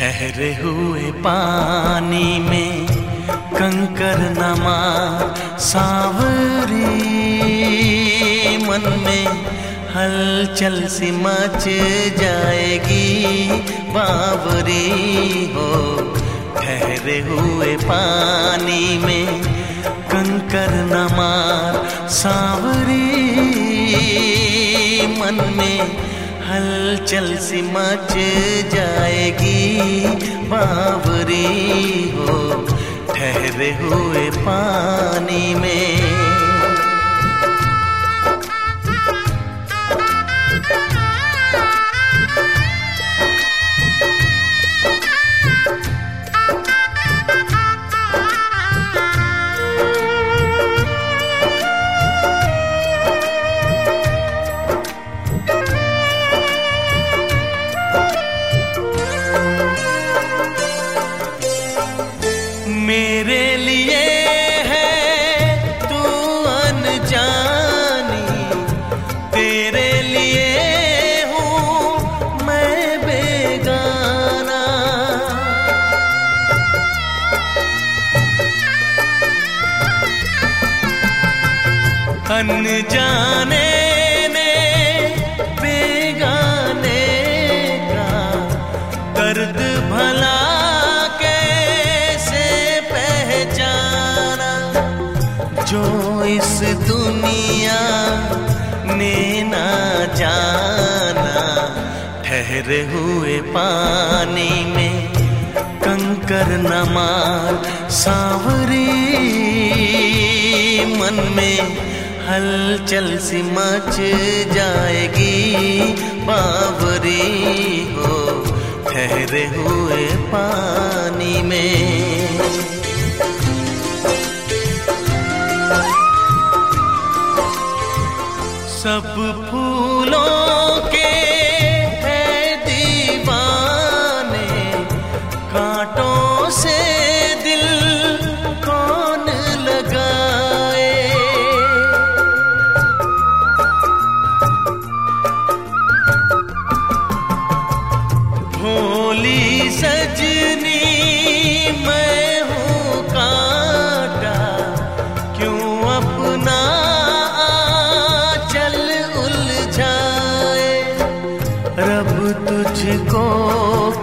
ठहरे हुए पानी में कंकर नमा सावरी। मन में हलचल सी मच जाएगी, बावरी हो। ठहरे हुए पानी में कंकर नमार सावरी। मन में हलचल सी मच जाएगी बावरी हो ठहरे हुए पानी में तेरे लिए हूँ मैं बेगाना। अनजाने ने बेगाने का दर्द भला कैसे पहचाना? जो इस दुनिया ठहरे हुए पानी में कंकर न मार सावरी मन में हलचल सी मच जाएगी, बावरी हो, ठहरे हुए पानी में। सब फूलों तुझको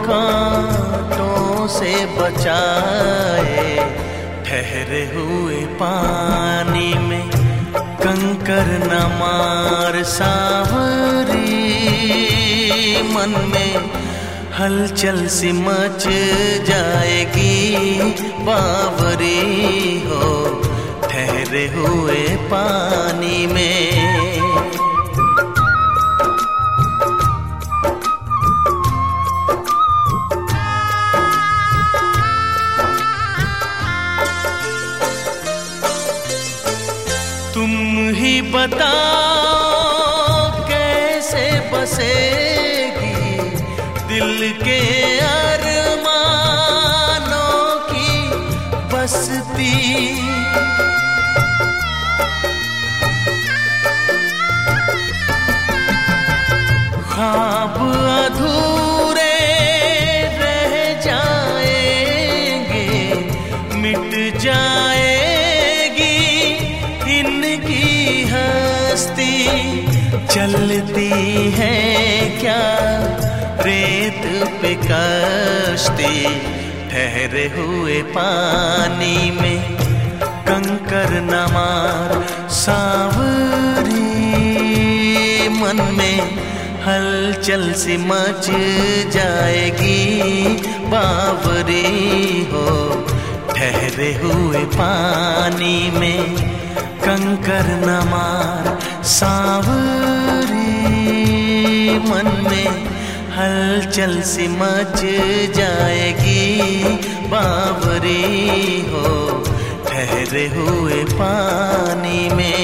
कांटों से बचाए। ठहरे हुए पानी में कंकर न मार सावरी मन में हलचल सी मच जाएगी, बावरी हो। ठहरे हुए पानी में बताओ कैसे बसेगी दिल के अरमानों की बसती? चलती है क्या? रेत पे कश्ती ठहरे हुए पानी में कंकर नमार सावरी मन में हलचल सी मच जाएगी। बावरी हो, ठहरे हुए पानी में कंकर नमार मार हलचल से मच जाएगी। बावरी हो ठहरे हुए पानी में।